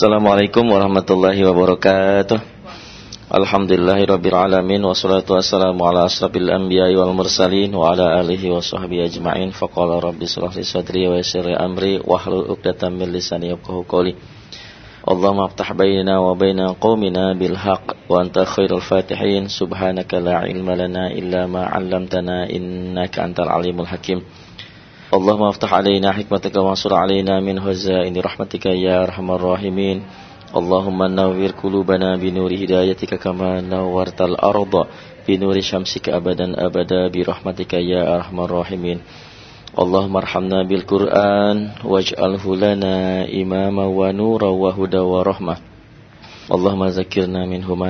Assalamualaikum warahmatullahi wabarakatuh. Alhamdulillahirrabbilalamin Wassalatu wassalamu ala asrabil anbiya wal mursalin Wa ala alihi wa sahbihi ajma'in. Faqala rabbi surahli sadri wa yasirri amri Wahlul uqdatan min lisani yabkahu qawli. Allahumma aftah bainana wa baina qawmina bilhaq Wa anta khairul fatihin. Subhanaka la ilma lana illa ma'allamtana Innaka antal alimul hakim Allahumma aftah alaina hikmataka wansur alaina min huzaini rahmatika ya arhamar rahimin. Allahumma nawwir qulubana bi nuri hidayatika kama nawwartal arda bi nuri syamsika abadan abada bi rahmatika ya arhamar rahimin. Allahumma arhamna bil Qur'an waj'alhu imama wa wa huda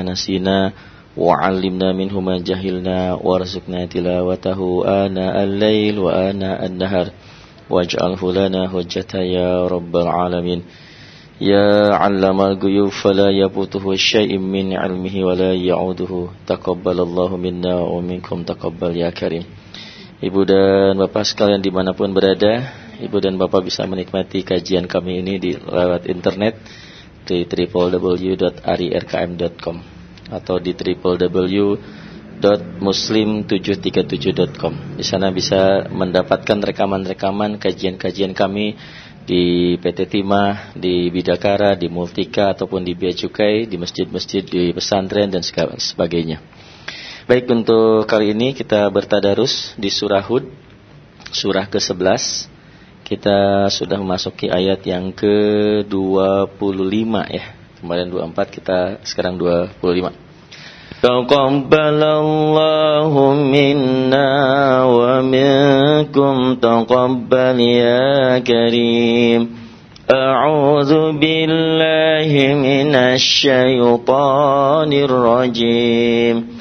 nasina وعلمنا منه ما جهلنا وارزقنا تلاوته آناء الليل وآناء النهر واجعله لنا حجة يا رب العالمين يا علم الغيوب فلا يبوته شيء من علمه ولا يعوده تقبل الله منا ومنكم تقبل يا كريم Ibu dan Bapak sekalian dimanapun berada Ibu dan Bapak bisa menikmati kajian kami ini di lewat internet di www.arirkm.com atau di www.muslim737.com. Di sana bisa mendapatkan rekaman-rekaman kajian-kajian kami di PT Timah, di Bidakara, di Multika ataupun di Bea Cukai, di masjid-masjid, di pesantren dan sebagainya. Baik untuk kali ini kita bertadarus di surah Hud, surah ke-11. Kita sudah memasuki ayat yang ke-25 ya. Kemarin 24 kita sekarang 25. Taqabbalallahu minna wa minkum. Taqabbal ya karim. A'udzu billahi minasy syaithanir rajim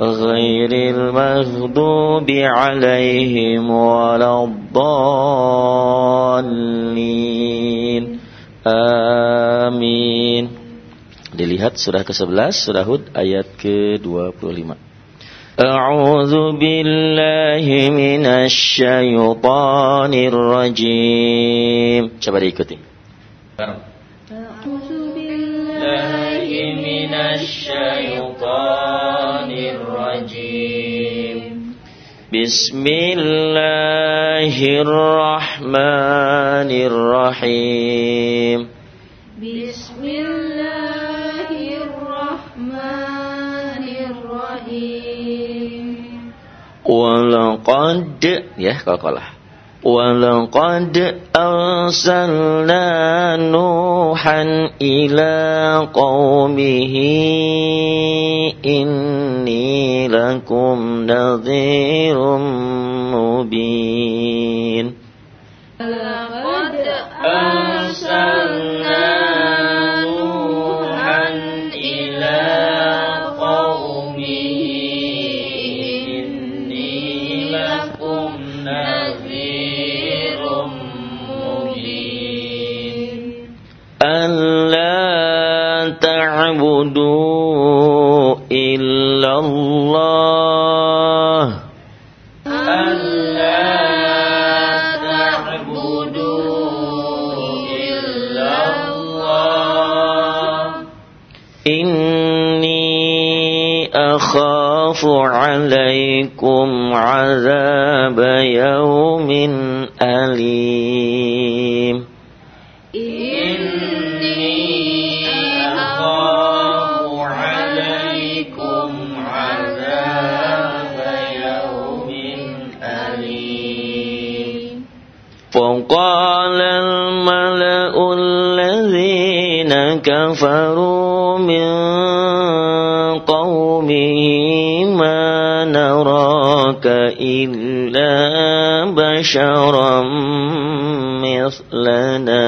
غير المغضوب عليهم ولا الضالين Amin Dilihat surah ke-11 surah Hud ayat ke-25 A'udzu billahi minasy syaithanir rajim Coba diikuti A'udzu billahi minasy syaithanir الرجيم بسم الله الرحمن الرحيم بسم الله الرحمن الرحيم ولقد ya kalau ولقد أرسلنا نوحا إلى قومه إني لكم نذير مبين. لقد أرسلنا ألا تعبدوا إلا الله ألا تعبدوا إلا الله. إني أخاف عليكم عذاب يوم أليم. كفروا من قومه ما نراك إلا بشرا مثلنا.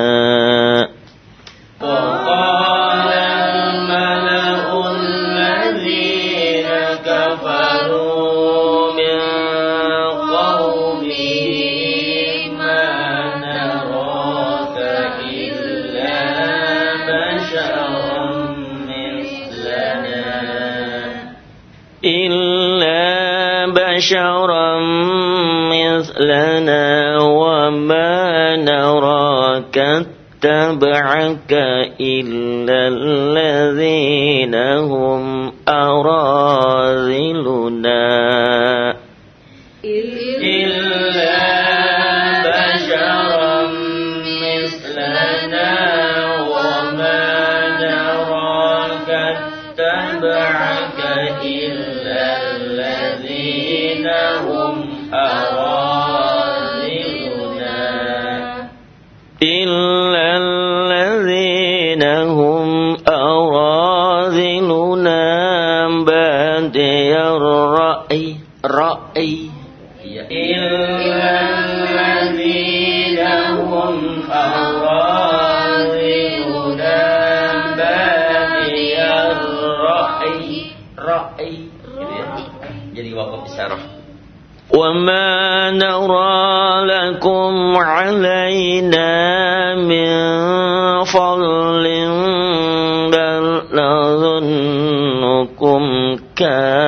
بشرا مثلنا وما نراك اتبعك إلا الذين هم أراذلنا. وما نرى لكم علينا من فضل بل نظنكم كافر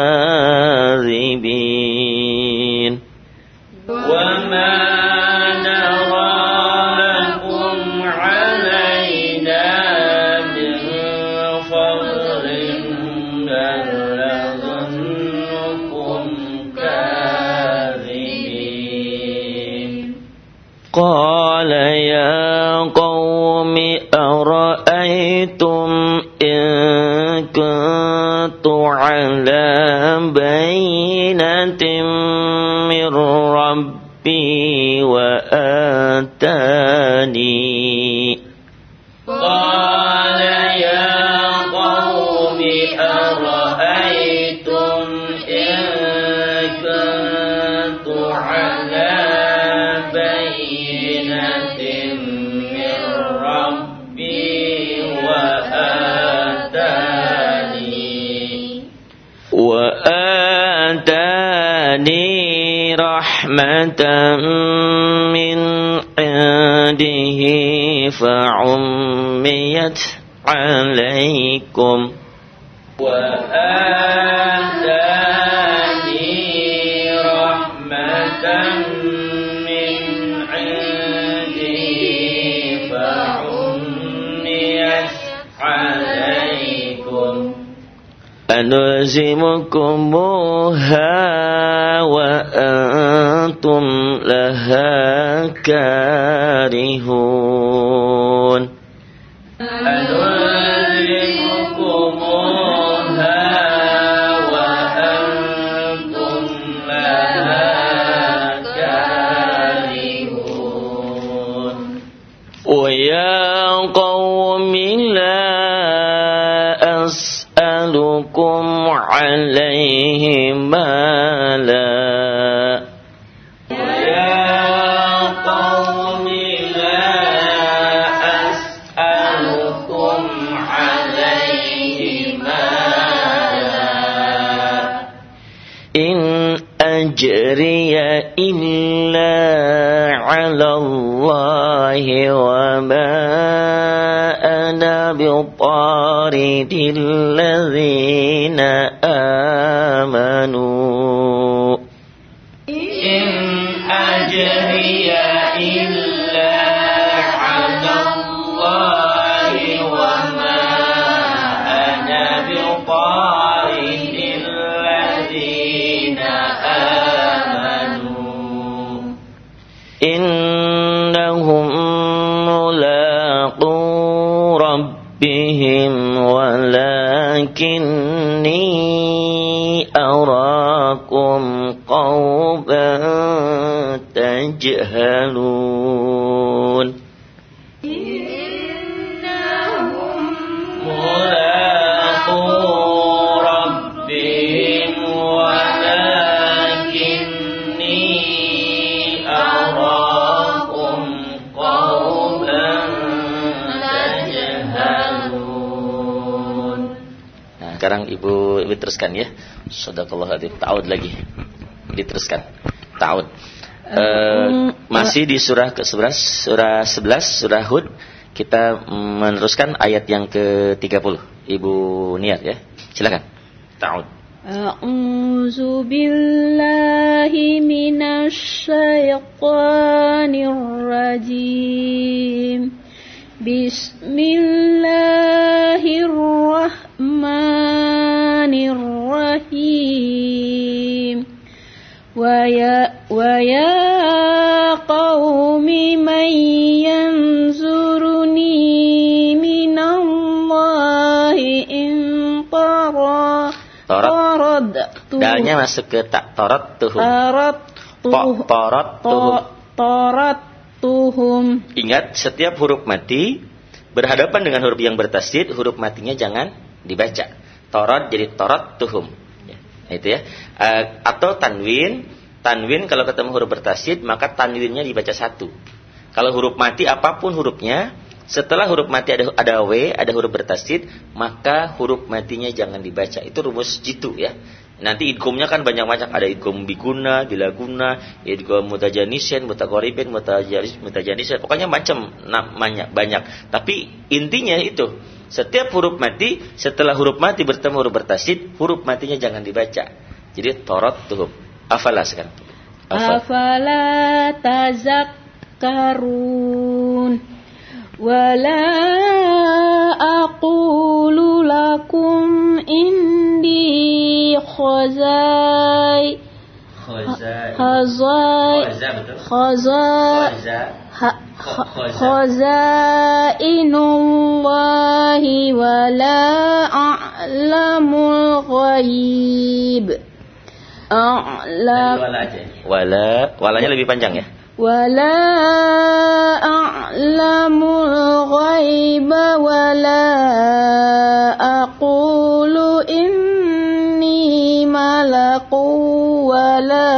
إلا على الله وما أنا بطارد Ibu Ibu teruskan ya. Sadaqallahu adzim. Ta'ud lagi. Diteruskan. Ta'ud. Uh, masih di surah ke-11, surah 11, surah Hud. Kita meneruskan ayat yang ke-30. Ibu Niat ya. Silakan. Ta'ud. أعوذ بالله من الشيطان الرجيم بسم الله من ينظرني من الله إن طرى Torot. Dalnya masuk ke tak torot tuhum. Torot tuhum. Torot tuhum. Torot tuhum. Ingat setiap huruf mati berhadapan dengan huruf yang bertasdid, huruf matinya jangan dibaca. Torot jadi torot tuhum. Ya, itu ya. Uh, atau tanwin, tanwin kalau ketemu huruf bertasdid maka tanwinnya dibaca satu. Kalau huruf mati apa pun hurufnya setelah huruf mati ada ada w, ada huruf bertasid, maka huruf matinya jangan dibaca. Itu rumus jitu ya. Nanti idgomnya kan banyak-banyak ada idgom biguna, bilaguna, idgom mutajanisen, mutaqaribin, mutajanis, mutajanisen. Pokoknya macam namanya banyak. Tapi intinya itu, setiap huruf mati setelah huruf mati bertemu huruf bertasid, huruf matinya jangan dibaca. Jadi torot tuhum. Afala sekarang. Afala tazakkarun. ولا أقول لكم إني خزاي خزاي خزائن الله ولا أعلم الغيب أعلم ولا walanya lebih panjang ya ولا أعلم الغيب ولا أقول إني ملك ولا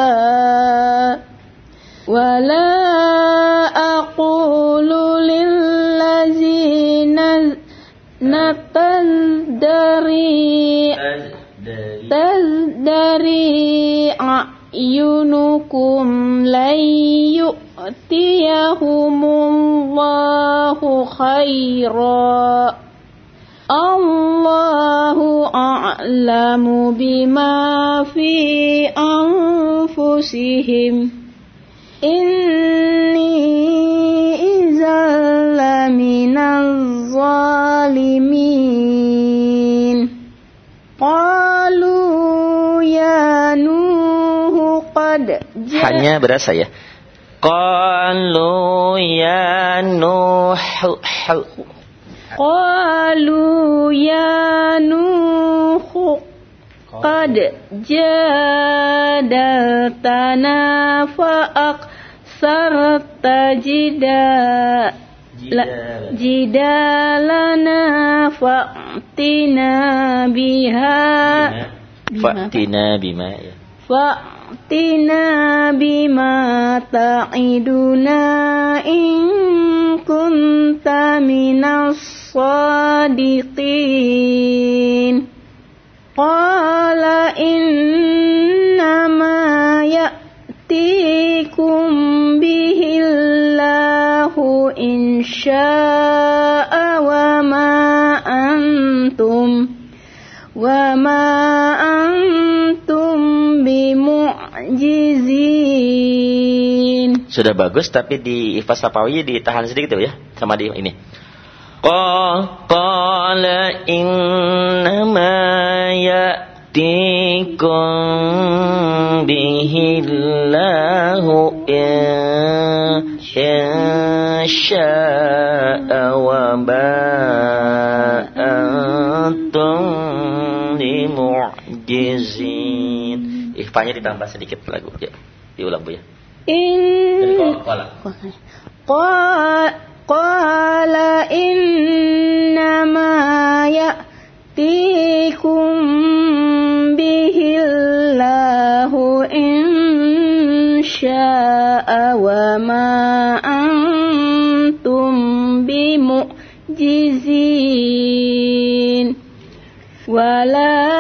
ولا أقول للذين نتزدري تزدري أعينكم لن يؤتيهم الله خيرا الله أعلم بما في أنفسهم إني إذا لمن الظالمين قالوا يا نوح قد hanya berasa ya Qalu ya Nuh Qalu ya Nuh Qad jadaltana fa'ak sarta jida jidalana. fa'tina biha. Fa'tina bima ya فأتنا بما تعدنا إن كنت من الصادقين قال إنما يأتيكم به الله إن شاء وما أنتم وما mu'jizin. Sudah bagus tapi di ifas sapawi ditahan sedikit ya sama di ini. Qala inna ma ya'tikum bihi bihillahu insya'a wa ba'antum limu'jizin. Ikhfanya ditambah sedikit lagu ya. Diulang Bu ya. In qala qala innama ya'tikum bihillahu insya'a wa ma antum bimu'jizin wala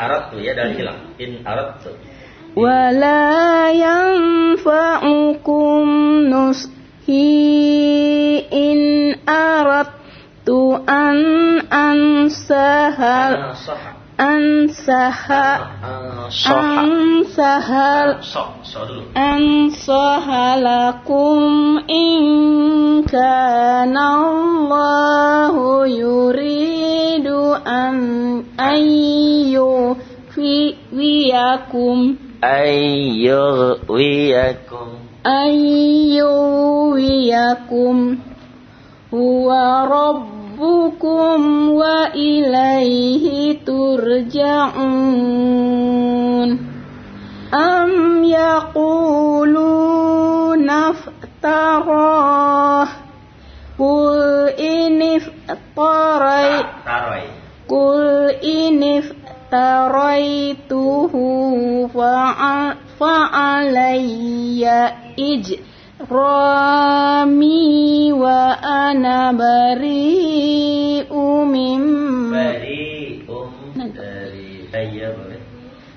aradtu ya dari hilang. In aradtu. Wala yanfa'ukum nushi in aradtu an ansahal ansahal ansahal ansahalakum in kana Allahu yurid sok dulu. أنصح لكم إن كان الله يريد أن أن يوفيكم Ayyuhwiyakum. أن يوفيكم هو ربكم وإليه ترجعون أم يقولون افتراه قل إن tarai tarai kul inif taraituhu fa'alayya ij rami wa ana bari umim bari um dari ayya boleh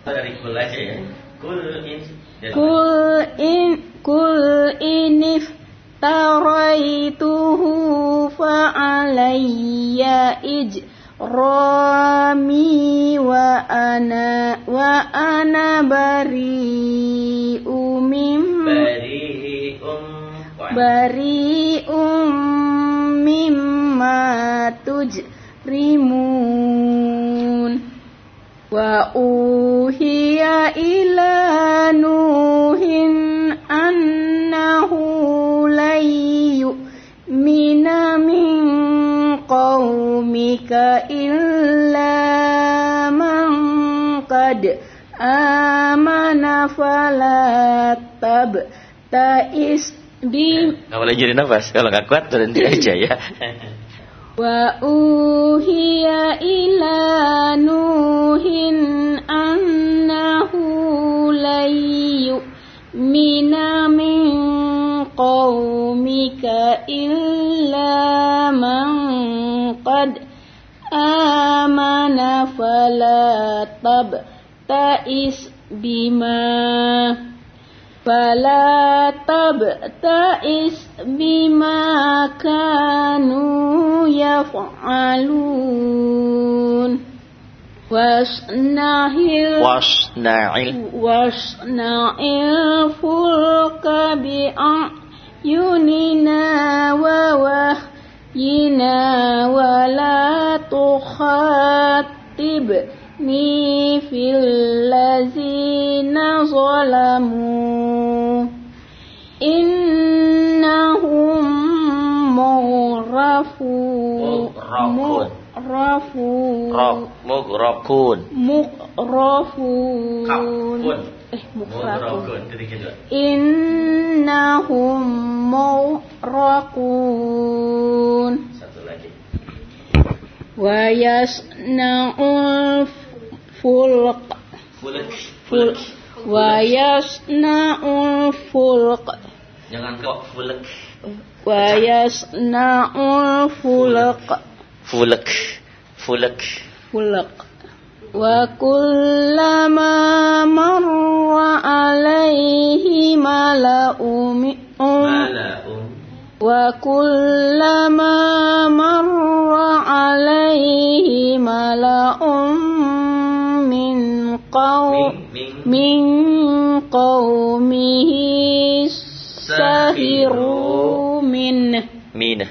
dari kul aja ya. Kul in ya, kul in kul inif افتريته فعلي إجرامي وأنا وأنا بريء مما Dari um. بريء مما تجرمون وأوهي قومك إلا من قد آمن فلا تبتئس بما Nggak boleh jadi nafas. Kalau nggak kuat berhenti aja ya. وأوهي إلى نوح أنه لن يؤمن من قومك إلا من قد آمن فلا تبتئس بما فلا تبتئس بما كانوا يفعلون واصنع Wasna'il. واصنع الفلك بأعيننا ووحينا ولا تخاطبني في الذين ظلموا إنهم مغرفون. مغرفون. مغرفون Kafun. eh mukrakun innahum mukrakun satu lagi. Wa yasna'ul fulq. Fulq wa yasna'ul fulq. Jangan kok fulq. Wa yasna'ul fulq. Fulq. Fulq. Fulq. وكلما مر عليه ملأ من Mala'um. وكلما مر عليه ملأ من قوم Ming. Ming. من قومه سخروا منه Minah.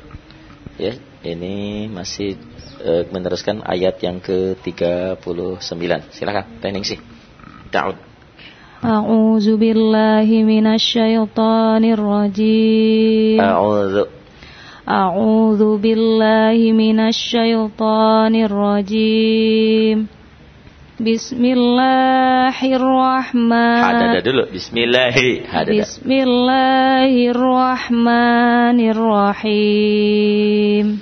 Ya, ini masih e, meneruskan ayat yang ke-39. Silakan, training sih. Daud. A'udzu billahi minasyaitonir rajim. A'udzu A'udzu billahi minasyaitonir rajim. Bismillahirrahmanirrahim. Hadada dulu. Bismillahi. Hadada. Bismillahirrahmanirrahim.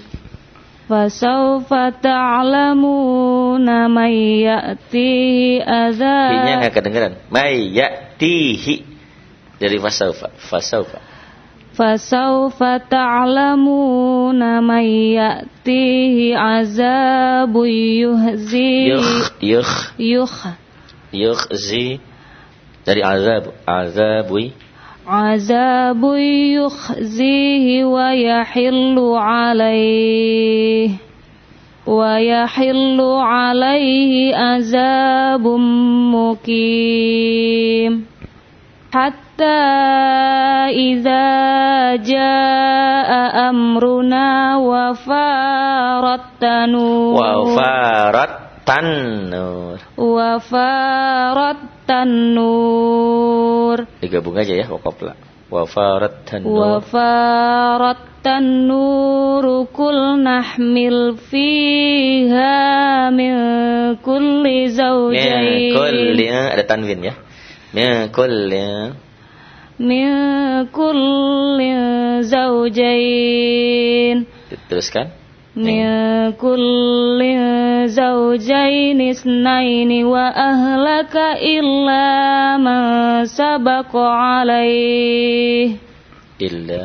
Fasaufa ta'lamuna may ya'tihi azab. Ini enggak kedengeran. May ya'tihi dari fasaufa. Fasaufa. فسوف تعلمون من يأتيه عذاب يهزيه Yukh. Yukh. يخ Yukhzi. Dari azab. Azabwi. عذاب يخزيه ويحل عليه ويحل عليه عذاب مقيم حتى إذا جاء أمرنا وفارت النور Wa farat tanur. وفارت النور Digabung aja ya. Wakopla. Wa farat tanur. وفارت النور كل نحمل فيها من كل Min زوجين kulli. Ada tanwin ya. Min kulli. من كل زوجين Teruskan. من كل زوجين اثنين وأهلك إلا من سبق عليه Illa.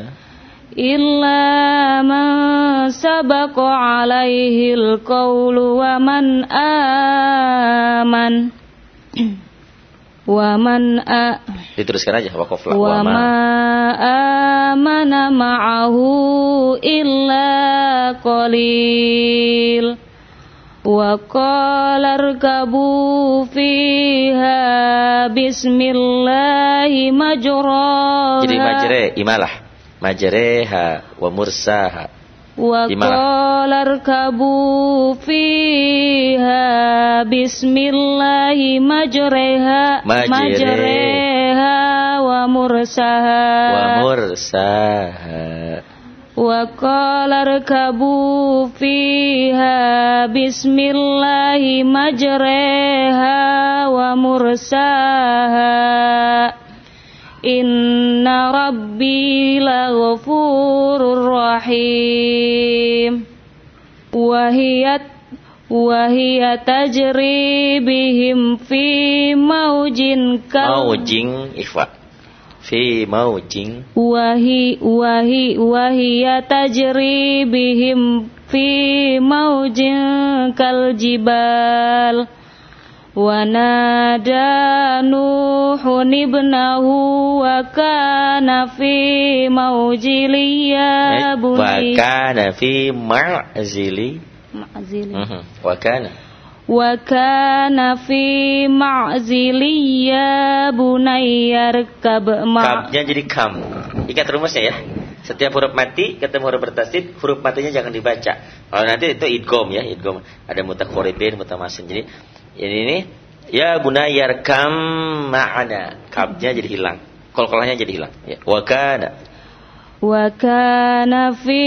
إلا من سبق عليه القول ومن آمن Waman a Diteruskan aja wakaf lah. Wa ma amana ma'ahu illa qalil. Wa qala arkabu fiha bismillahi majraha. Jadi majre imalah. Majreha wa mursaha وقال اركبوا فيها بسم الله مجرها مجري. مجريها ومرساها Wa mursaha. وقال اركبوا فيها بسم الله مجريها ومرساها Inna rabbi la laghafurur rahim. Wahiyat Wahiyat tajri bihim fi maujin kal Maujin ikhwat. Fi maujin wahi wahi wahiya tajri bihim fi maujin kal jibal. ونادى نوح ابنه وكان في موجل يا بني Wakana fi ma'zili. معزل Mhm. Wakana. وكان في معزل يا بني اركب مع Kamnya jadi kam. Ikat rumusnya ya. Setiap huruf mati ketemu huruf bertasdid, huruf matinya jangan dibaca. Kalau nanti itu idgom ya, idgom. Ada mutakoribin, mutamasin. Jadi ini ini ya bunayar kam ma'ana. Kamnya jadi hilang. Kol-kolanya jadi hilang. Ya. Wakana. وكان في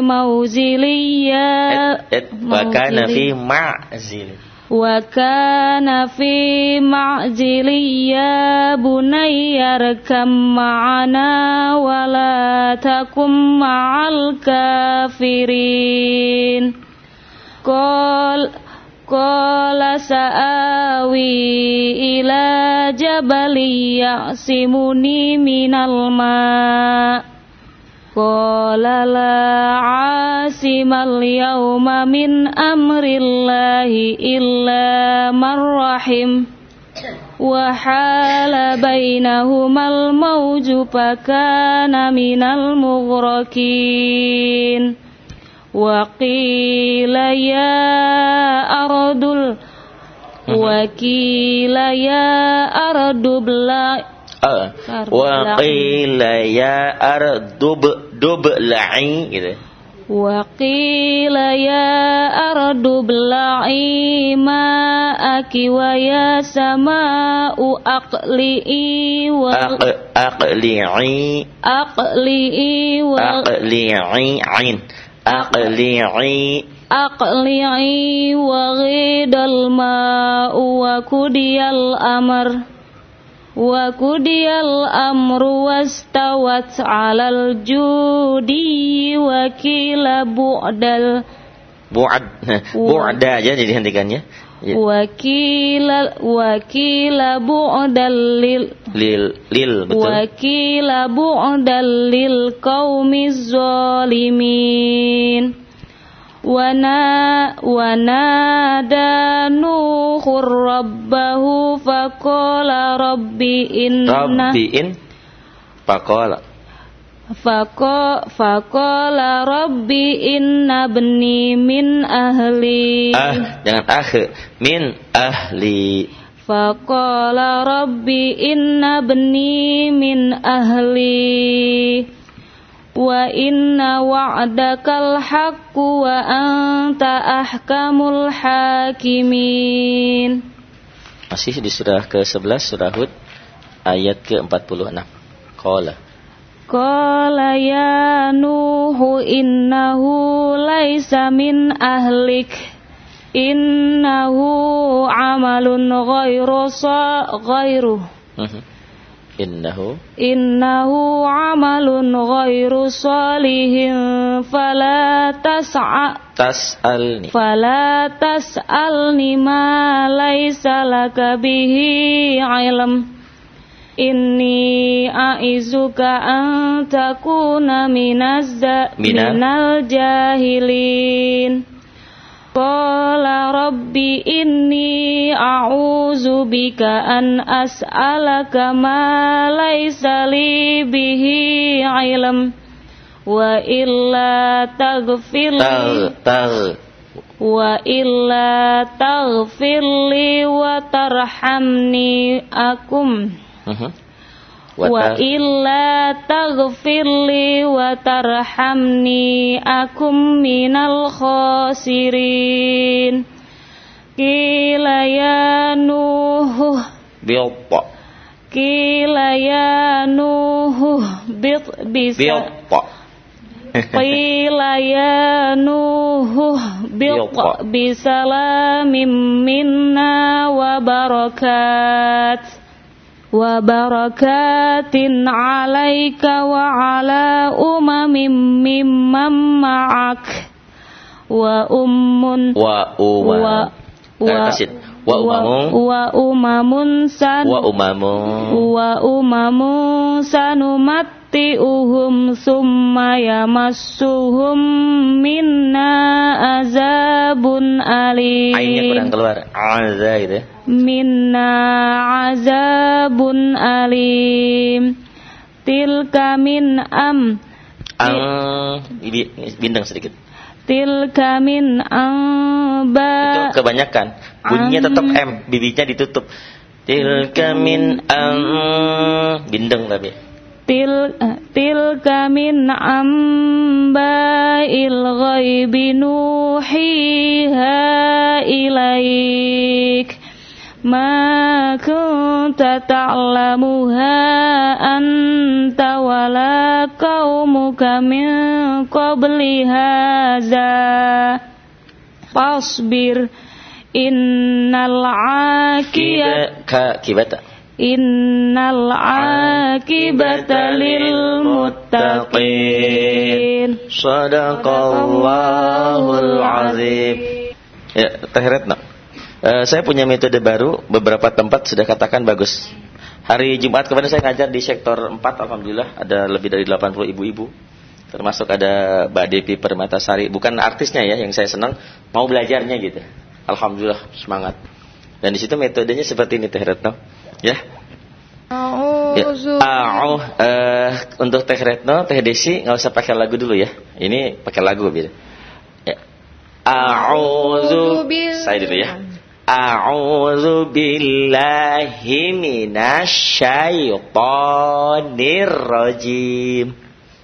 موزل يا Et, et, wakana موزل- fi ma'zili. وكان في معزل يا بني اركب معنا ولا تكن مع الكافرين قال qala sa'awi ila jabali ya'simuni minal ma' Qala la asimal yawma min amrillahi illa marrahim Wahala bainahumal mawju fakana minal mughrakin. وقيل يا أرض ال- وقيل يا أرض ابلعي Ah, wa qila ya ardub dub la'i gitu. وقيل يا أرض ابلعي ماءك ويا سماء أقلئي أق- أقلعي أقلئي أقلعي عين أقلعي أقلعي وغيد الماء وكدي الأمر وكدي الأمر واستوت على الجودي وكيل بعد ال- Bu'ad Bu'da aja jadi hentikannya yeah. wakila wakila bu'dal lil. Lil lil betul. Wakila bu'dal lil qaumiz zalimin. Wana wanada nuhur rabbahu faqala rabbi inna. Rabbi in faqala. Fako, lah Robbi inna bni min ahli. Ah, jangan ah, min ahli. Fako la Robbi inna bni min ahli. Wa inna wa'dakal haqqu wa anta ahkamul hakimin. Masih di surah ke-11 surah Hud ayat ke-46 Qala. Qala ya Nuhu innahu laisa min ahlik. Innahu amalun ghairu sa ghairu mhm. innahu. Innahu amalun ghairu salihin fala tas'a tas'alni. fala tas'alni ma laisa laka bihi ilm. Inni a'izuka an takuna minal? jahilin. Qala rabbi inni auzu bika an as'alaka ma laysa li bihi 'ilm wa illa taghfir wa illa taghfirli wa tarhamni akum. Uh-huh. Wa illa taghfirli wa tarhamni akum minal khasirin. Kila ya Nuh Bilta Kila ya Nuh Bit bisa Bilta Kila ya Nuh Bilta Bisalamin minna wa barakat. وبركات عليك وعلى أمم ممن معك وأم Wa umam wa- Eh, wa- tasid. Wa umamu وأمم سن Wa umamu numatti'uhum summa yamassuhum minna azabun alim. Ainnya kurang keluar. Aza gitu. Ya. Minna azabun alim. Tilka min am. Ang bintang sedikit. Tilka min amba. Itu kebanyakan. Bunyinya tetap M, bibinya ditutup. Tilka min am bindeng tapi. Til, eh, tilka min ambail ghaibi nuhiha ilaik. Ma kunta ta'lamuha anta wala kami min qabli haza Fasbir innal akibata Innal akibata lil muttaqin. Sadaqallahul azim. Ya, terheret no. Uh, eh, saya punya metode baru, beberapa tempat sudah katakan bagus. Hari Jumat kemarin saya ngajar di sektor 4 alhamdulillah ada lebih dari 80 ibu-ibu. Termasuk ada Mbak Devi Permatasari, bukan artisnya ya yang saya senang, mau belajarnya gitu. Alhamdulillah semangat. Dan di situ metodenya seperti ini Teh Retno Ya, Ya, A'u, eh, untuk Teh Retno, Teh Desi nggak usah pakai lagu dulu ya. Ini pakai lagu beda. Ya. A'udzu saya dulu ya. A'udzu billahi minasyaitonir rajim.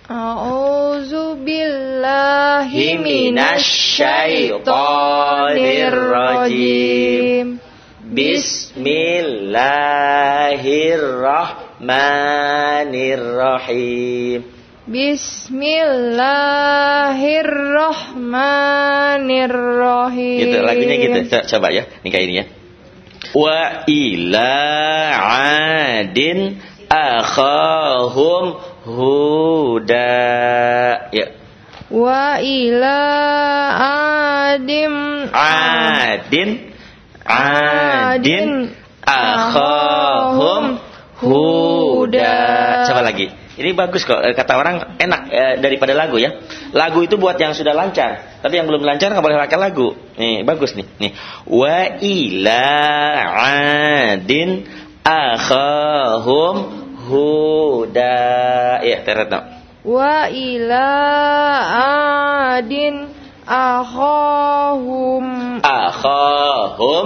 A'udzu billahi minasyaitonir rajim. Bismillahirrahmanirrahim. Bismillahirrahmanirrahim. Gitu lagunya gitu. Coba ya, ini kayak ini ya. Wa ila adin akhahum huda. Ya. Wa ila adim Adin adin akhahum huda. Coba lagi. Ini bagus kok Eh, kata orang enak eh, daripada lagu ya. Lagu itu buat yang sudah lancar. Tapi yang belum lancar nggak boleh pakai lagu. Nih bagus nih. Nih wa ila adin akhahum huda. Ya no. wa ila adin akhahum Akhahum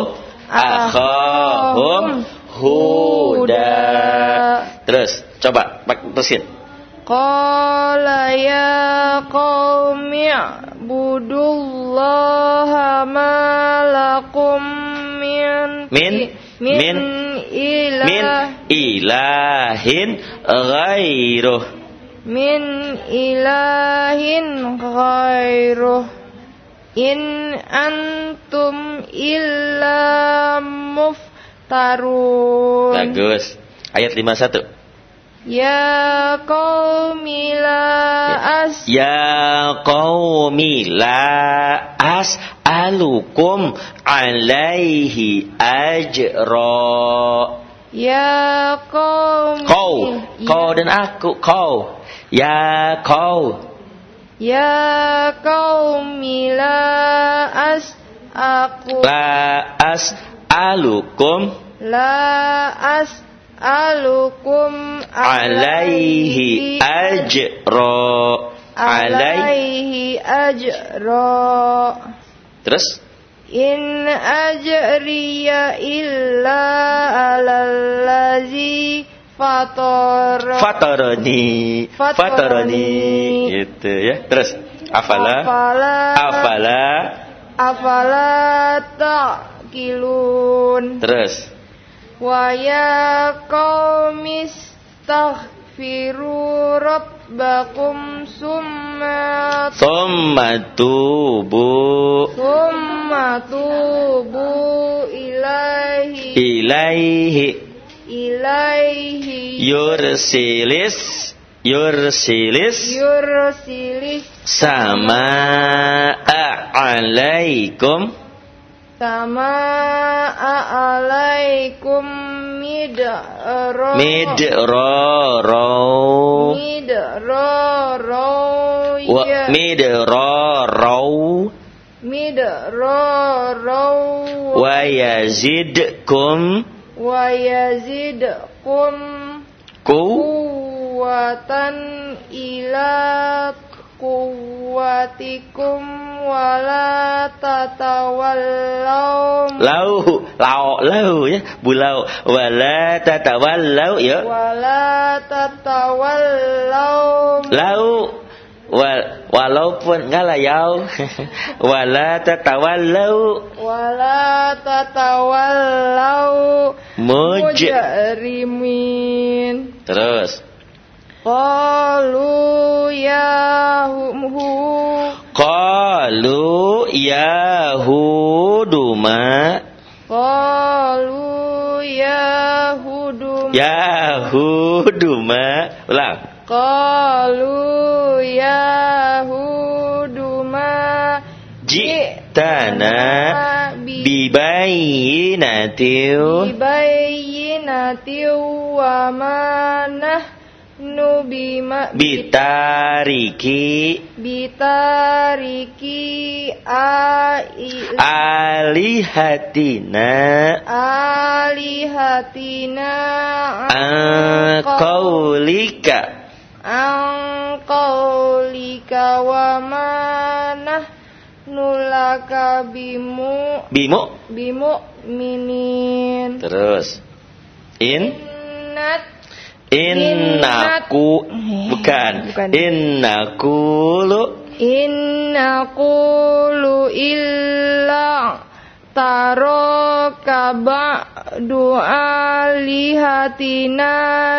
akhahum huda. Terus coba pak terusin. Qala ya qaumi ibudullaha ma lakum min Min min, min ilah min ilahin ghairuh. min ilahin ghairuh in antum illa muftarun Bagus. Ayat 51. ya qaumi la as Ya qaumi la as'alukum alaihi ajra. ya qaumi Kau, kau dan aku, kau. Ya kau. Ya qaumi la as aku La as'alukum La as'alukum alaihi ajra. Alaihi. ajra Terus In ajriya illa alallazi fator. Fatarani. Fatarani. Gitu ya. Terus afala? Afala. Afala. Afala ta'qilun terus? Wa ya qaumis taghfiru rabbakum summa Thumma tubu. Summa tubu ilaihi. Ilaihi ilaihi yursilis yursilis yursilis sama alaikum. Sama alaikum midro midraro midro wa ya midraro midro wa yazidkum wa yazidkum ku kuwatan ila kuwatikum wala tatawallaw lau lau lau ya. Bulau wala tatawallau ya. wala tatawallaw lau wal, walaupun enggak lah yau wala tatawallau. wala tatawallaw muj mujrimin terus. Qalu ya hu qalu yahudu ma qalu yahudu yahudu ma ulang. Qalu yahudu ma jitana bibayinatiu bibayyinati wa manah nu bima bitariki bitariki ai alihatina alihatina qaulika angkaulika wa manah nulaka bimu. Bimu? Bimu minin. Terus. In? Nat Innaku. Eh, bukan. bukan. Innakulu Inna qulu illa taraka ba'du alihatina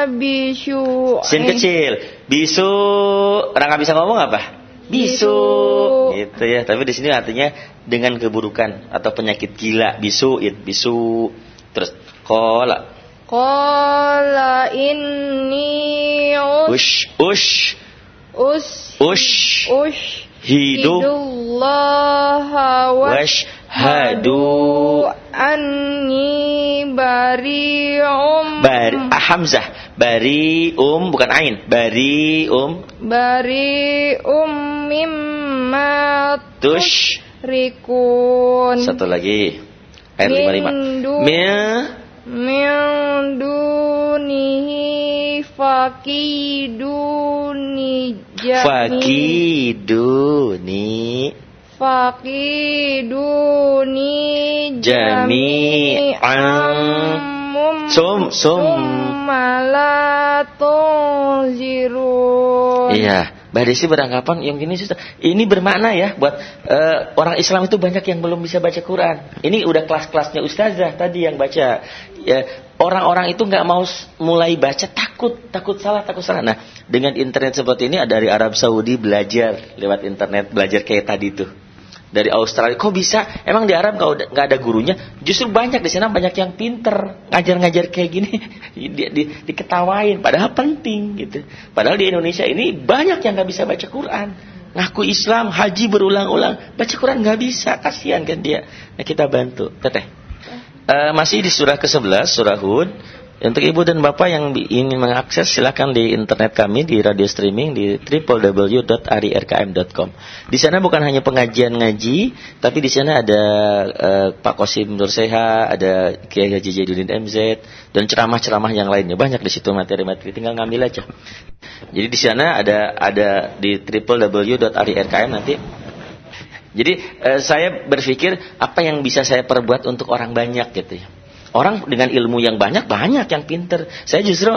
bisu sin kecil. Bisu. Orang nggak bisa ngomong apa? Bisu. Gitu ya. Tapi di sini artinya dengan keburukan atau penyakit gila. Bisu, it, bisu. Terus kola, Qala inni us ush, ush, us ush, us hidu, Idullaha washhadu. anni bari'um Bari, ah, Hamzah. Bari um bukan ain. Bari um bari'um mimma tush. rikun Satu lagi. Ayat 55. Min du- Min min dunihi fakiduni jami fakiduni fakiduni Jami'an. Sum, sum. malatozirun Iya, Mbak Desi beranggapan yang gini Suster. Ini bermakna ya buat eh, orang Islam itu banyak yang belum bisa baca Quran. Ini udah kelas-kelasnya ustazah tadi yang baca. Ya, orang-orang itu nggak mau mulai baca takut, takut salah, takut salah. Nah, dengan internet seperti ini ada dari Arab Saudi belajar lewat internet, belajar kayak tadi tuh. Dari Australia, kok bisa? Emang di Arab ada- nggak ada gurunya? Justru banyak di sana banyak yang pinter ngajar-ngajar kayak gini, di, di, diketawain. Padahal penting gitu. Padahal di Indonesia ini banyak yang nggak bisa baca Quran. Ngaku Islam, haji berulang-ulang, baca Quran nggak bisa, kasihan kan dia. Nah, kita bantu, teteh. Eh, masih di surah ke-11, surah Hud. Untuk ibu dan bapak yang ingin mengakses silakan di internet kami di radio streaming di www.arirkm.com. Di sana bukan hanya pengajian ngaji, tapi di sana ada eh, Pak Kosim Nur Seha, ada Kiai Haji Jaiduddin MZ dan ceramah-ceramah yang lainnya. Banyak di situ materi-materi tinggal ngambil aja. Jadi di sana ada ada di www.arirkm nanti jadi eh, saya berpikir apa yang bisa saya perbuat untuk orang banyak gitu ya. Orang dengan ilmu yang banyak banyak yang pinter. Saya justru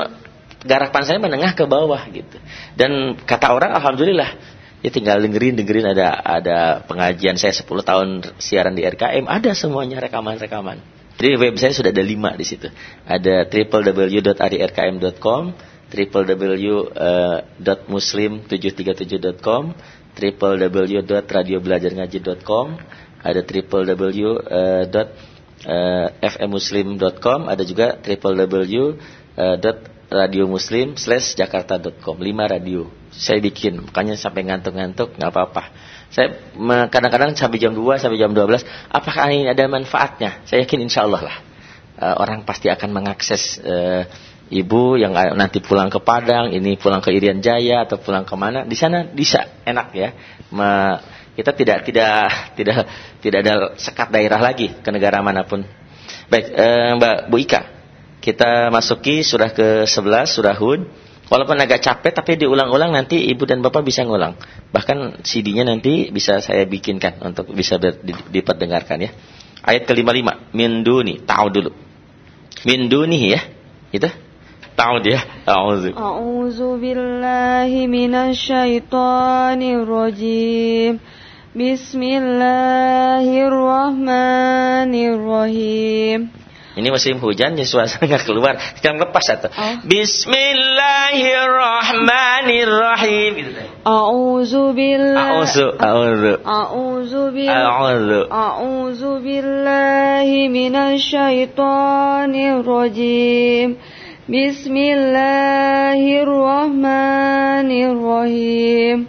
garapan saya menengah ke bawah gitu. Dan kata orang alhamdulillah ya tinggal dengerin dengerin ada ada pengajian saya 10 tahun siaran di RKM ada semuanya rekaman-rekaman. Jadi web saya sudah ada lima di situ. Ada www.arirkm.com, www.muslim737.com, www.radiobelajarngaji.com, ada www.fmmuslim.com, ada juga www.radiomuslim slash jakarta.com, 5 radio. Saya bikin, makanya sampai ngantuk-ngantuk nggak apa-apa. Saya kadang-kadang sampai jam 2 sampai jam 12, apakah ini ada manfaatnya? Saya yakin insya Allah lah. Eh, orang pasti akan mengakses eh, ibu yang eh, nanti pulang ke Padang, ini pulang ke Irian Jaya atau pulang ke mana, di sana bisa enak ya. Me- kita tidak tidak tidak tidak ada sekat daerah lagi ke negara mana pun. Baik, eh, Mbak Bu Ika, kita masuki surah ke-11 surah Hud. Walaupun agak capek tapi diulang-ulang nanti ibu dan bapak bisa ngulang. Bahkan CD-nya nanti bisa saya bikinkan untuk bisa diperdengarkan ya. Ayat ke-55, min duni, ta'ud dulu. Min duni ya. Itu tahu ya. A'udzu. A'udzu billahi minasyaitonir rajim. Bismillahirrahmanirrahim. Ini musim hujan, jadi suasana keluar. Jangan lepas satu. Oh. Bismillahirrahmanirrahim. Gitu Auzu A'udzu billahi. A'udzu. A'uzu. A'uzu billahi. A'udzu. A'udzu billahi minasyaitonir rajim. Bismillahirrahmanirrahim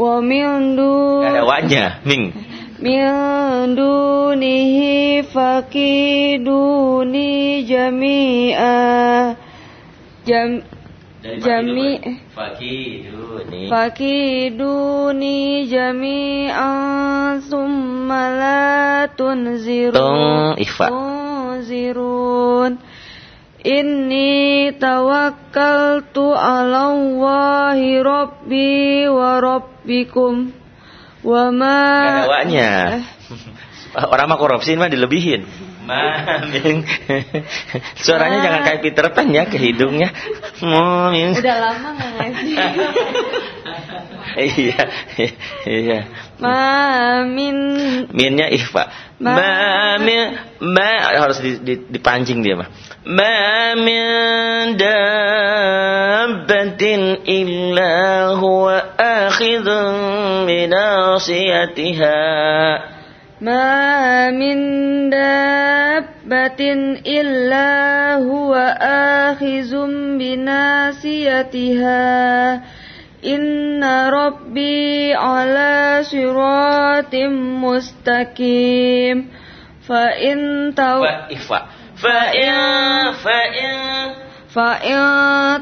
wa min du ada wanya ming. Min dunihi fakiduni jami'a. Jam jami fakiduni. Fakiduni jami'an summa la tunzirun tunzirun. Inni tawakkaltu ala Allahi Rabbi wa Rabbikum Wa ma eh. Orang mah korupsi mah dilebihin ma. Suaranya ma. jangan kayak Peter Pan ya ke hidungnya Udah lama gak ngasih. iya, iya. iya. Mamin. Minnya ifa Mamin ma. Harus di, di, dipancing dia mah. Mamin dabbatin illa huwa akhidun minasiyatiha. Ma min dabbatin illa huwa akhidun minasiyatiha. Inna Rabbi ala siratim mustaqim. Fa in taw Fa ifa Fa. In Fa in. Fa in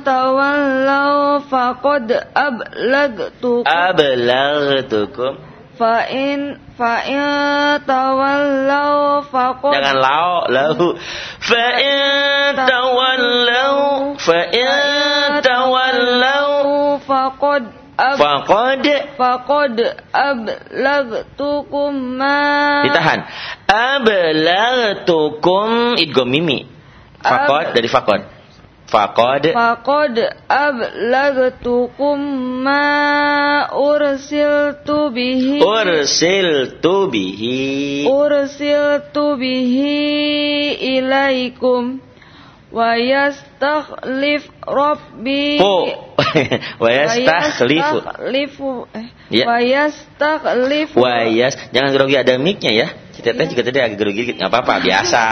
tawallaw faqad ablagtukum. Ablagtukum. Fa in Fa in tawallaw faqad Jangan lau lau. Fa in tawallaw Fa in tawallaw faqad ab, faqad faqad ablagtukum ma ditahan. Ablagtukum idgham mimi. Faqad dari faqad. Faqad. Faqad ablagtukum ma ursiltu bihi. Ursiltu bihi. Ursiltu bihi ilaikum. Wayastakhlif rabbi fu wa yastakhlifu. Wa tak eh, ya. Wayas jangan grogi ada micnya ya. Citetnya juga tadi agak grogi dikit, nggak apa-apa, biasa,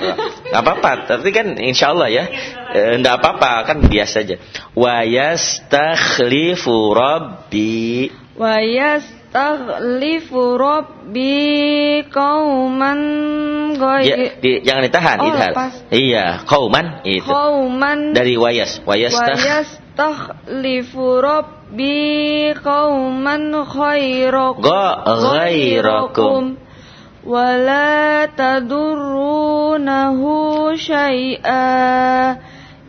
nggak apa-apa. Tapi kan insyaallah ya, eh, nggak apa-apa, kan biasa aja. Ways tak rabbi. Wa yastaghlifu rabbi kauman ghayri. Ya, jangan ditahan, oh, ditahan. Iya, kauman itu. Kauman dari wayas, wayas yastaghlifu rabbi kauman khairak. ghairakum wala tadurrunahu syai'a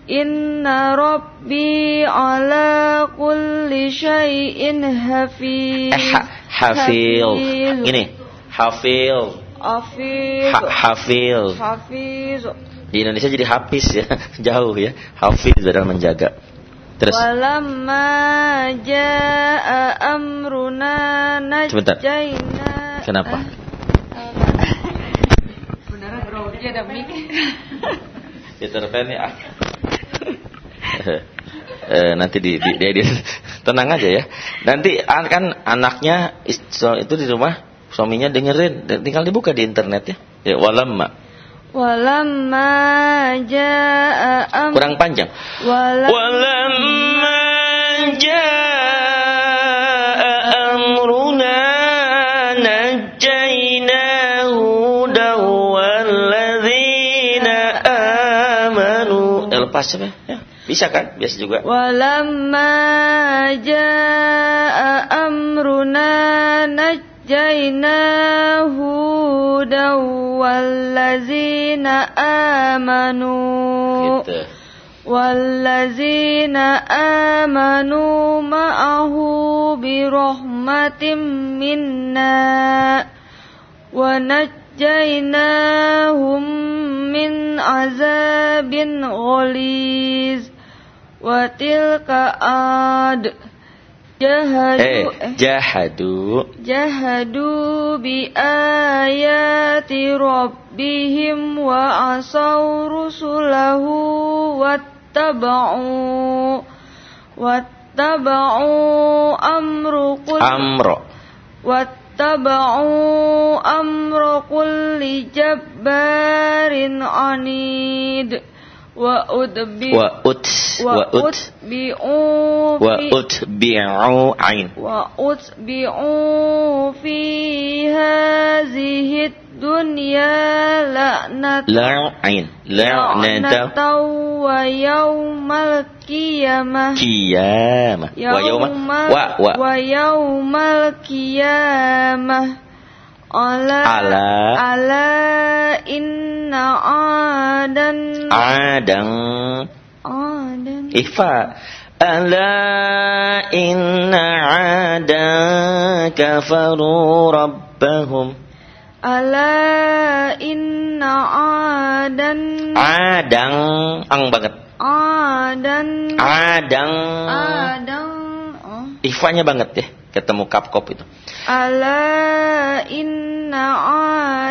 Inna Rabbi ala kulli syai'in hafiz. Eh, ha, hafil. hafiz. Ini hafil. Hafiz. Ha, hafil. Hafiz. Di Indonesia jadi hafiz ya, jauh ya. Hafiz adalah menjaga. Terus. Walamma jaa amruna najjaina. Kenapa? Beneran grogi ada mic. Peter Pan ya. Eh, eh, nanti di, di, di, di tenang aja ya. Nanti kan anaknya itu di rumah suaminya dengerin, tinggal dibuka di internet ya. Ya walamma. Walamma jaa Kurang panjang. Walamma, walamma lepas apa? Ya, bisa kan? Biasa juga. ولما جاء أمرنا نجينا هودا والذين آمنوا Gitu. والذين آمنوا معه برحمة منا ونجيناهم من عذاب غليظ وتلك عاد Eh, جهدوا jahadu. جهدوا بآيات ربهم وعصوا رسله واتبعوا واتبعوا أمر كل Amro. واتبعوا أمر كل جبار عنيد وأتبعوا Wa ut. Wa ut. وأتبعوا Wa في utbi'u ain. وأتبعوا في هذه الدنيا dunya la'nat la'in la'natau wa yaumal qiyamah. Qiyamah. Wa yaumal wa wa. wa yaumal qiyamah. Ala ala. ala inna adan. Adan. Adan. Ifa. Ala inna adan. Kafaru rabbahum. Ala inna adan. Adang. Ang banget. Adan. Adang. Adang. Oh. Ifanya banget ya ketemu kap kop itu. Ala inna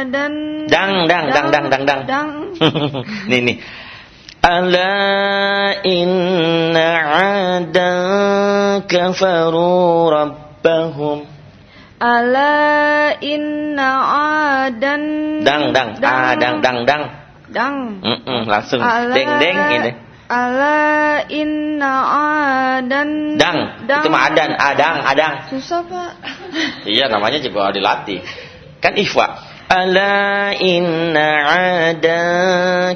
adan. Dang dang dang dang dang dang, dang. Nih nih. Ala inna adan kafaru rabbahum ala inna adan Dang dang. Ah dang dang dang. dang Mm-mm, langsung ala deng deng ini. ala inna adan Dang. Itu mah adan, adang, adang. susah pak Iya namanya juga dilatih. Kan ikhfa. Ala inna ada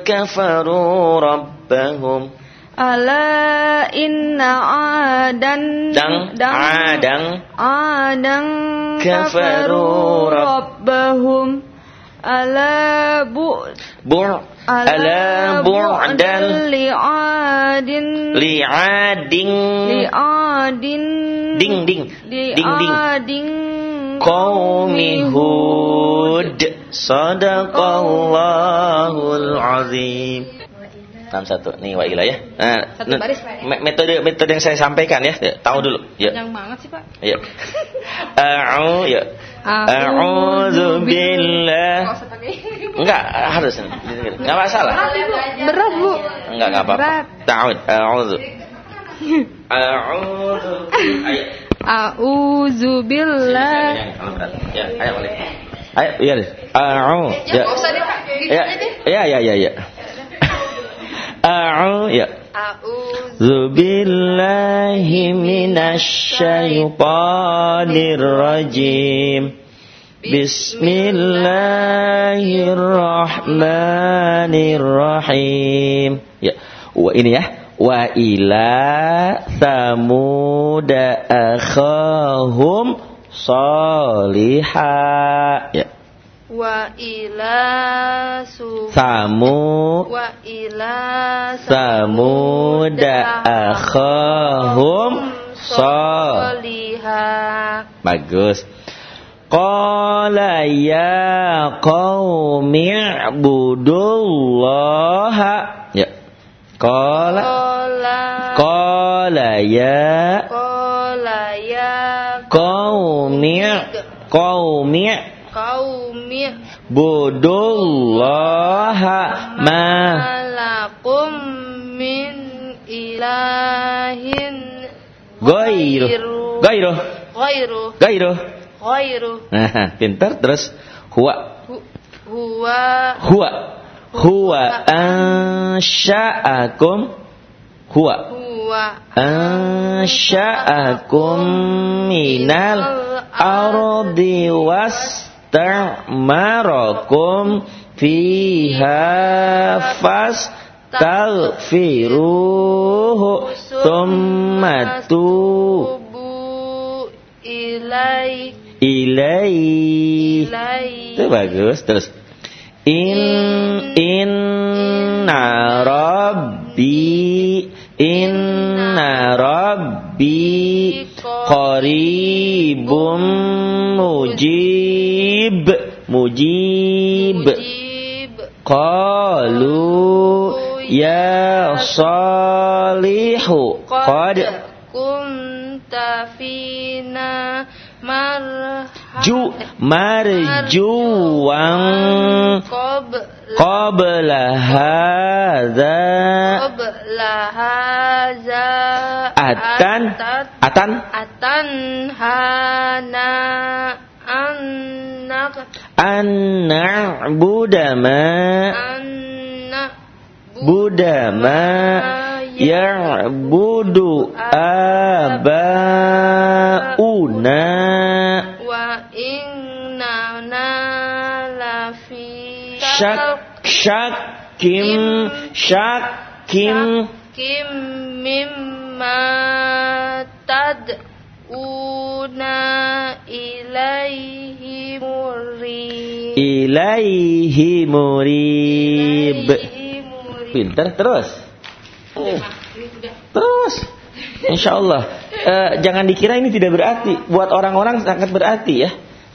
kafaru rabbahum. Ala inna adan Dang, adang. adang Kafaru rabbahum. Ala bu Bu' ala bu'dan li'adin. Li'ading li'adin. Ding ding. Ding ding. Li'adin qaumi hud. Sadaqallahul azim Enam satu nih wa ilah ya. Nah, Satu baris, Pak, ya? me- metode metode yang saya sampaikan ya, ya tahu dulu. Ya. Yang banget sih pak. Ya. A'u ya. A'udzu billah. Enggak harus. Enggak masalah. berat bu Enggak enggak apa-apa. Ta'ud. A'udzu. A'udzu. Ayo. A'udzu billah Kalau berat. Ya, ayo balik. Ayo, iya deh. A'u. Ya. Ya, ya, ya, ya, ya. A'u, ya. A'udzu billahi minasyaitonir rajim. Bismillahirrahmanirrahim. Ya, wa ini ya. Wa ila samuda akhahum salihah. Ya. Wa ila su Samu wa ila samuda akhahum sal. salihah Bagus. Qala ya qaumi ibudullaha. Ya. Qala Qala ya Qala ya qaumi qaumi budullaha ma malakum min ilahin Gairu. Gairu. ghairu Gairu. ghairu Nah, pintar terus. Huwa. Hu- huwa. Huwa. Huwa ansha'akum. Huwa. Huwa ansha'akum minal ardi wasta'marakum fiha fastaghfiruhu thumma tu tubu ilai ilai Itu bagus. Terus in inna rabbi inna rabbi qaribum mujib mujib. Mujib. Qalu ya salihu. Qad kunta fina marha ju marjuang qabla qabla hadza qabla haza atan atan atan. hana anak an na'budu ma. Anak budama ya'budu abauna. Wa inna lafi syak syakim syakim kim mimma tad'una ilaihi murib pintar terus. Terus. Insya Allah Eh, jangan dikira ini tidak berarti. Buat orang-orang sangat berarti ya.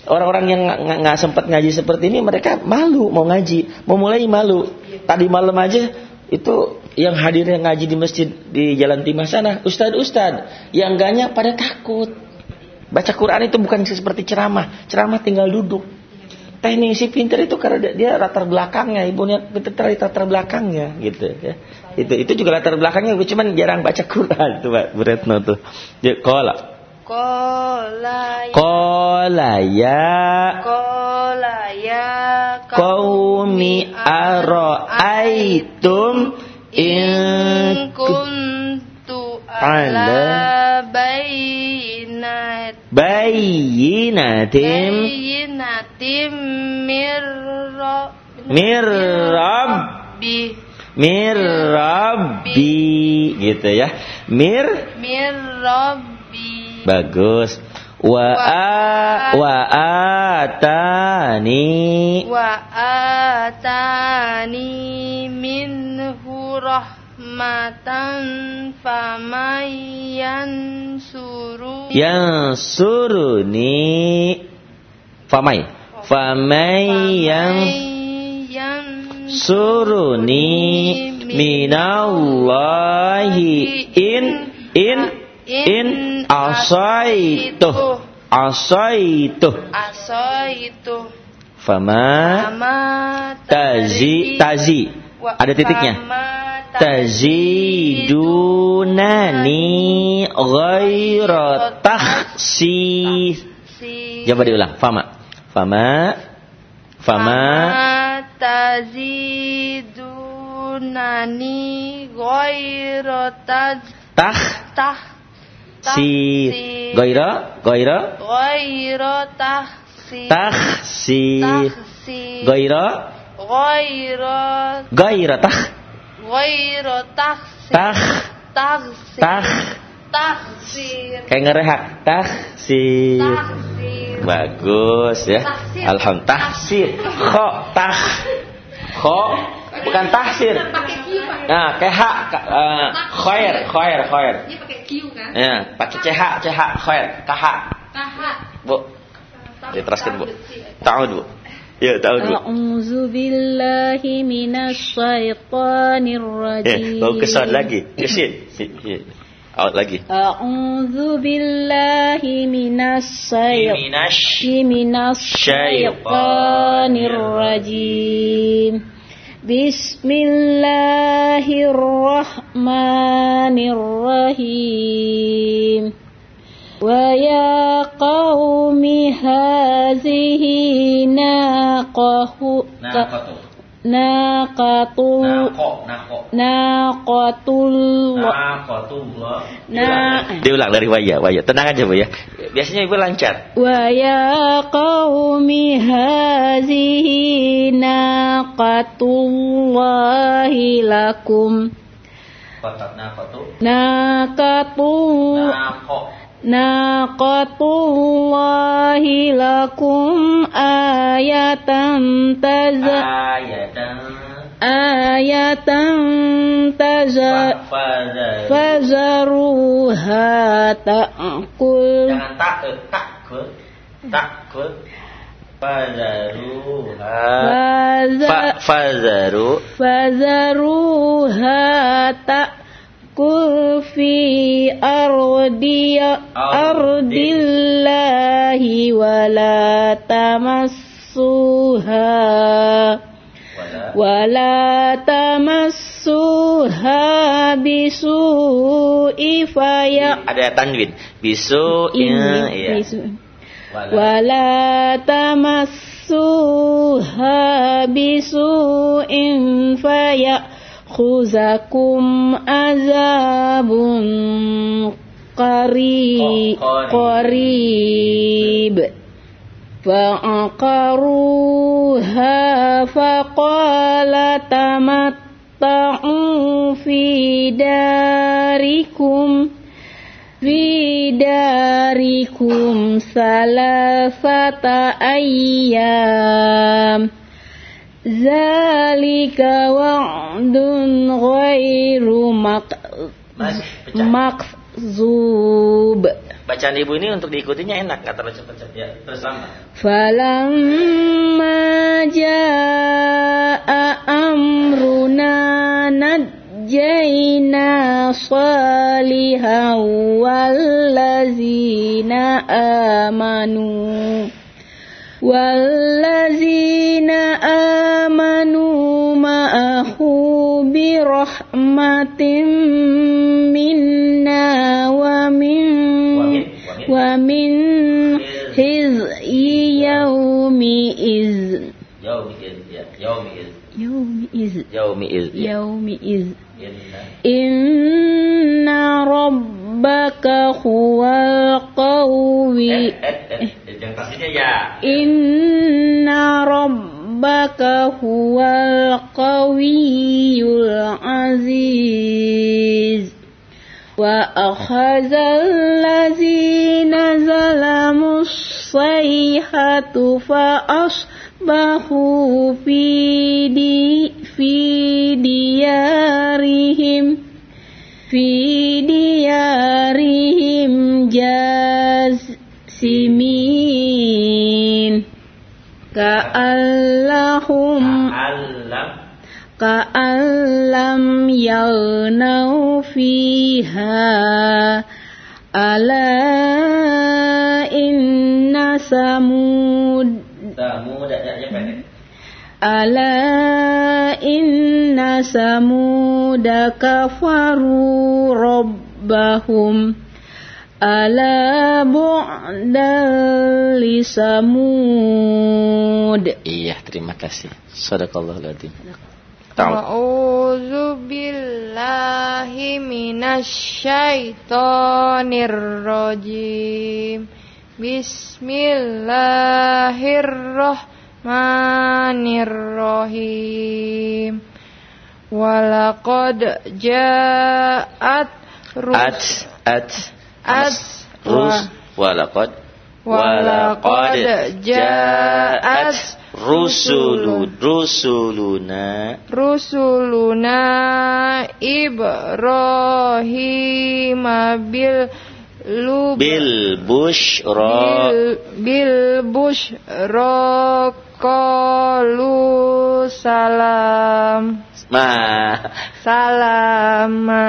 Orang-orang yang nggak nggak sempat ngaji seperti ini mereka malu mau ngaji, mau mulai malu. Tadi malam aja itu yang hadir yang ngaji di masjid di Jalan Timah sana, ustad-ustad yang enggaknya pada takut. Baca Quran itu bukan seperti ceramah, ceramah tinggal duduk. Teknisi pinter itu karena dia- latar belakangnya, ibunya pinter latar belakangnya gitu ya. Itu itu juga latar belakangnya, cuman jarang baca Quran tuh Pak Bu Retno tuh. Ya, kola. Kola ya Kola ya Kola ya qaumi ara'aitum in kuntu Ala bayinat bayyinatim Bayinatim mirra mirab Bi mir rabbi gitu ya. Mir Mirrabbi bagus. Wa a wa atani. Wa atani minhu rahmatan famayan suru yang suruni famai famai yang suruni minallahi in in in asaitu. Asaitu. Asaitu. Fama Ama tazi tazi. ada titiknya tazidunani ghaira takhsis. Coba diulang fama. Fama. Fama. Tazidunani ghairu taz takh. Tah si ghaira? Ghaira? Ghairu tahsi takhsi tahsi ghaira? Ghairu ghaira takh ghairu tahsi takh tahsi takh tahsir kayak ngerehak takhsir tahsir Bagus ya. Tahsir. Alhamdulillah. Tahsir. Kho, tah. Kho, bukan tahsir. Nah, kayak hak. Uh, khair, khair, khair. Dia pakai Q kan? Ya, pakai ch, ch, khair, kaha. Taha. Bu. Diteruskan, Bu. Ta'ud, Bu. Ya, tahu. A'udzu billahi ya, rajim. Eh, kau kesan lagi. Yasin. Out lagi. A'udzu billahi rajim. Bismillahirrahmanirrahim. Wa ya qaumi Allahu naqatu. Naqatu naqatul naqatullah. Na diulang. Dari waya waya. Tenang aja Bu ya. Biasanya Ibu lancar. Wa ya qaumi hazihi naqatullahi lakum. Naqatu. Naqatu Naqatullahi lakum ayatan taza ayatan. Taza fazaruha ta'kul jangan takul eh, takul fazaruha fazaru fazaruha ta'kul Kul fi ardi ardillahi wala tamassuha wala tamassuha bisu'i faya ada tanwin bisu'i ya bisu. wala tamassuha bisu'in faya فيأخذكم عذاب قريب قريب فعقروها فقال تمتعوا في داركم في داركم ثلاثة أيام Zalika wa'dun ghairu mak makzub. Bacaan ibu ini untuk diikutinya enak Gak terlalu cepat-cepat ya terus sama. Falamma jaa amruna najjayna saliha wallazina amanu wallazina رحمة منا ومن ومن خزي يومئذ يومئذ يومئذ يومئذ يومئذ إن ربك هو القوي. إن رب eh. Yang tasnya ya. إن ربك هو القوي العزيز وأخذ الذين ظلموا الصيحة فأصبحوا في, دي في ديارهم في ديارهم جاثمين كأن لهم Alam. كأن لم يغنوا فيها ألا إن ثمود. ألا إن ثمود كفروا ربهم Ala bu'dan li samud. Iya, terima kasih. Sadaqallahu aladzim. A'udzu billahi minasyaitonir rajim. Bismillahirrahmanirrahim. Walaqad ja'at at at At. rus walaqad Walaqad ja'at rusulu rusuluna rusuluna Ibrahim bil lub bil bushra bil, bil bushra qalu salam ma salama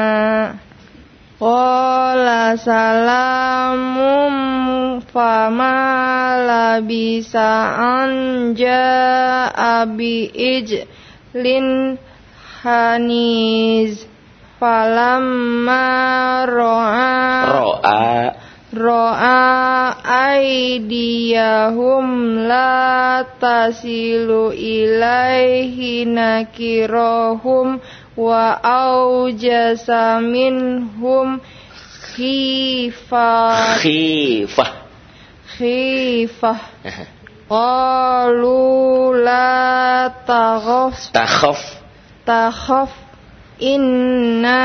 Qala salamum fama labisa anja abi ijlin haniz. Falamma ro'a ro'a. ro'a aidiyahum la tasilu ilaihi nakirahum wa aujasa minhum khifat khifah. Khifah. Qalu la taghaf. Takhaf takhaf inna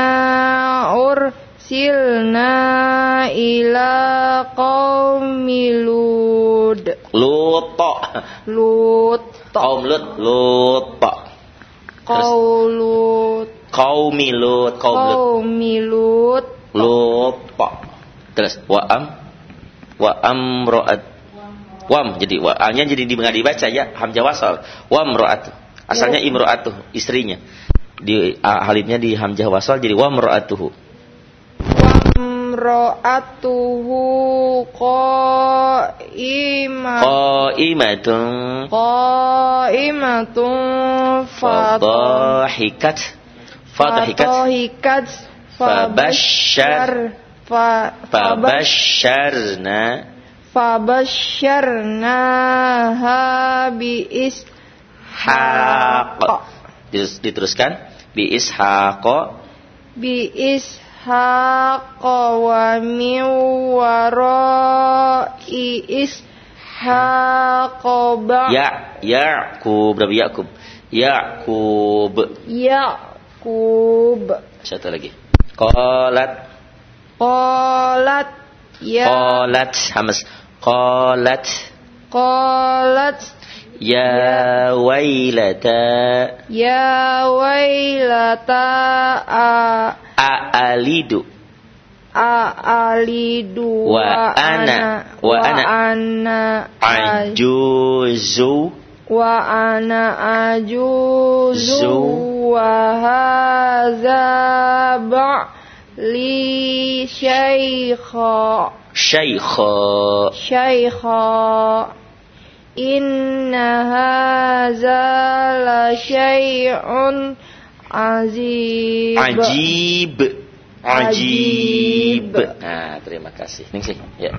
ursilna ila qaumi lud lut lut kaum lut. Lut qaulut qaumi lut kaum lut terus wa am wa amroat wam jadi wa nya jadi di nggak dibaca ya hamzah wasal. Wam roat. Asalnya imroatuh istrinya. Di ah, halibnya di hamzah wasal jadi wam roatuhu wamra'atuhu qa'imah qaimatun. Qa'imatun fadahikat. Fadahikat. Fadahikat. Fabashshar. fa fabasyarna fabasyarnaha bi haq Terus diteruskan. Bi ishaqa bi ishaq wa min wara'i ishaq ba ya yaqub berapa yaqub? Yaqub. Yaqub. Satu lagi. Qalat. Qalat ya. Qalat hamas. Qalat. Qalat Ya wailata. Ya wailata a A'alidu A'alidu Wa ana- wa ana- Ajuzu. Wa ana ajuzu. Zu. Wa hadza li syaikha Syaikha syaikha Inna hadza la syai'un azib Ajib Ajib. Nah terima kasih Ningsih ya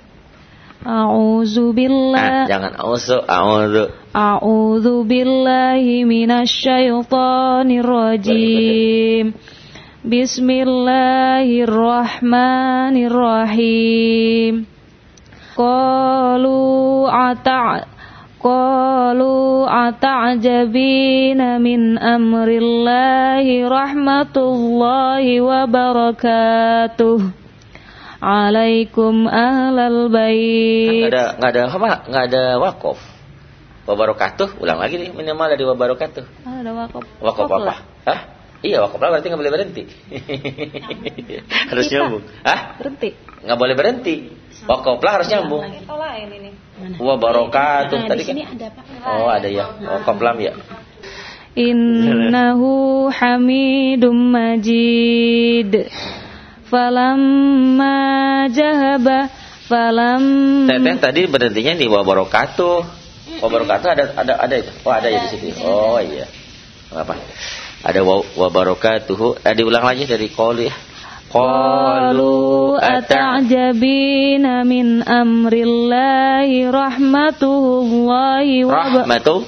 A'udzu Nah, billahi jangan auzu, auzu. A'udzu billahi minasyaitonir rajim. Bismillahirrahmanirrahim. Qalu ata' Qalu ata'jabina min amrillahi rahmatullahi wa barakatuh. Alaikum ahlal bait. Nggak ada nggak ada apa nggak ada wakaf. Wabarakatuh ulang lagi nih minimal dari wabarakatuh. Ah, Ada wakaf. Wakaf apa. Hah? Iya wakaf lah berarti nggak boleh berhenti. Harus nyambung. Hah? Berhenti. Nggak boleh berhenti. Wakaf lah harus nyambung. Oh ini wabarakatuh Nah, tadi kan ada Pak. oh ada ya. Wakaf lam ya? Innahu hamidum majid. Falamma jahaba Falam Teteh tadi berhentinya di wabarakatuh wabarakatuh ada ada ada itu? Oh ada ya di situ oh iya. Apa ada wa- wabarakatuh. Eh, diulang lagi dari qoli ya. Qalu ata'jabina min amrillahi rahmatullahi wa rahmatu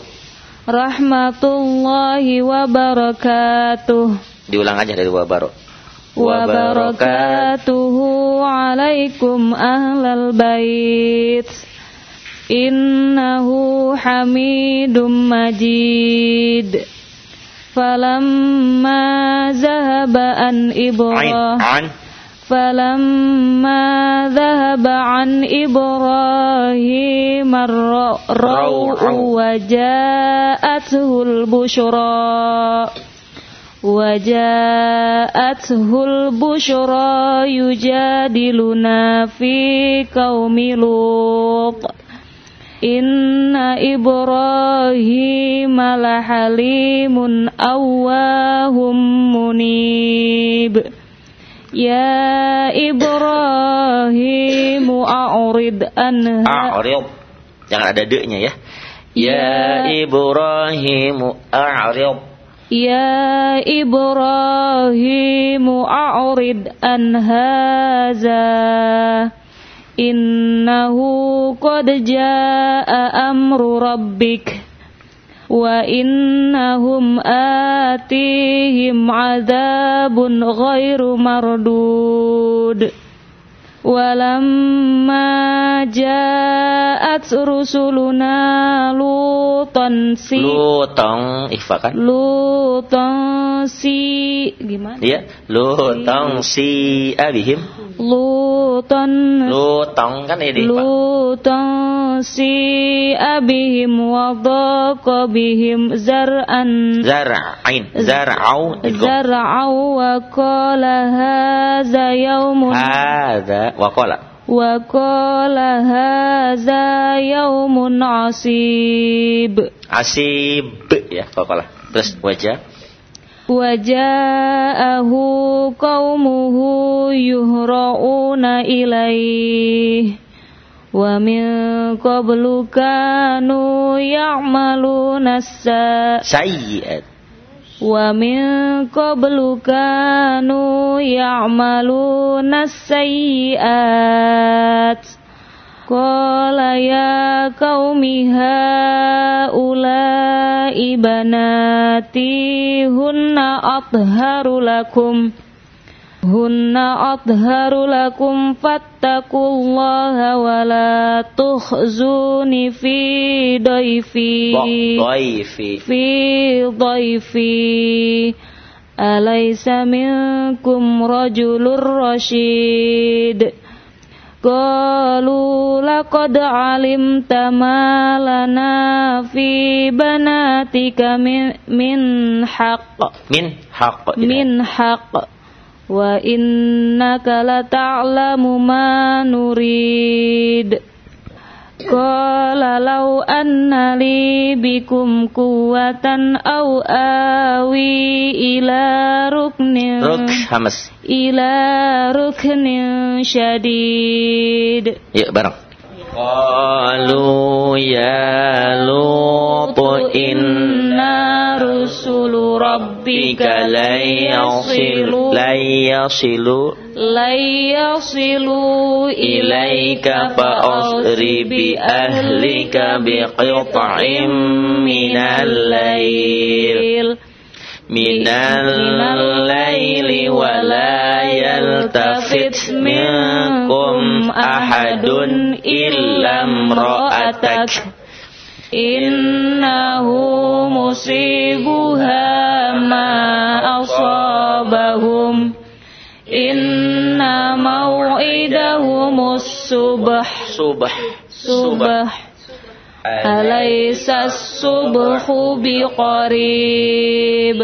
rahmatullahi wa barakatuh. Diulang aja dari wabarok wa barakatuhu alaikum ahlal bait. Innahu hamidum majid falamma zahaba an Ain, ibrahim an فلما ذهب عن إبراهيم الروع روع. وجاءته البشرى وجاءته البشرى يجادلنا في قوم لوط Inna Ibrahim lahalimun awahum munib. Ya Ibrahim a'rid anha. A'rid Jangan ada de-nya ya. Ya, ya. Ibrahim a'rid. Ya Ibrahim a'rid an innahu qad jaa'a amru rabbik wa innahum atihim adzabun ghairu mardud ولما جاءت رسلنا لوطا سي lutong ikhfa kan Luton si gimana? Iya, lutong si abihim. Luton Lutong kan ini, Pak. Luton si abihim wa dhaqa bihim zar'an Zara'ain, zara'au, idgham. zar'au wa qala Wakola. Wakola haza yaumun asib. Asib ya wakola. Terus wajah. Waja'ahu kaumuhu yuhra'una ilaih Wa min qablu kanu ya'maluna sa'iyat ومن قبل كانوا يعملون السيئات قال يا قوم هؤلاء بناتي هن أطهر لكم hunna adharu lakum fattakullaha wa la tuhzuni fi daifi dhaifi fi daifi alaysa minkum rajulur rashid. Qalu laqad alimta ma lana fi banatika min, min haq Min haqq. Min haqq wa innaka la ta'lamu ma nurid. Qala law anna li bikum quwwatan aw awi ila ruknin Ruk hamas. ila ruknin syadid. Yuk bareng Qalu ya Lutu inna rusulu rabbika la yasilu La yasilu la yasilu ilaika fa'asri bi ahlika biqit'in minal lail minal laili yaltafit minkum ahadun illa imra'atak. Innahu musibuha ma asabahum. Inna maw'idahumus subh subh subh alaysa subhu biqarib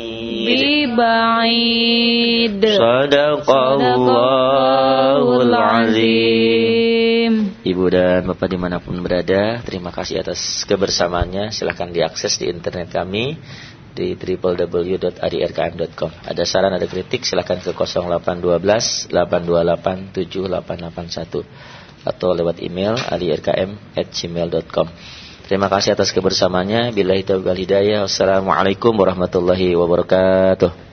biba'id. Biba'id Sadaqallahul azim. Ibu dan Bapak di mana pun berada Terima kasih atas kebersamaannya. Silahkan diakses di internet kami Di www.adirkm.com Ada saran, ada kritik Silahkan ke 0812 828 7881 Atau lewat email adirkm.gmail.com Terima kasih atas kebersamaannya. Bila hidayah. Wassalamualaikum warahmatullahi wabarakatuh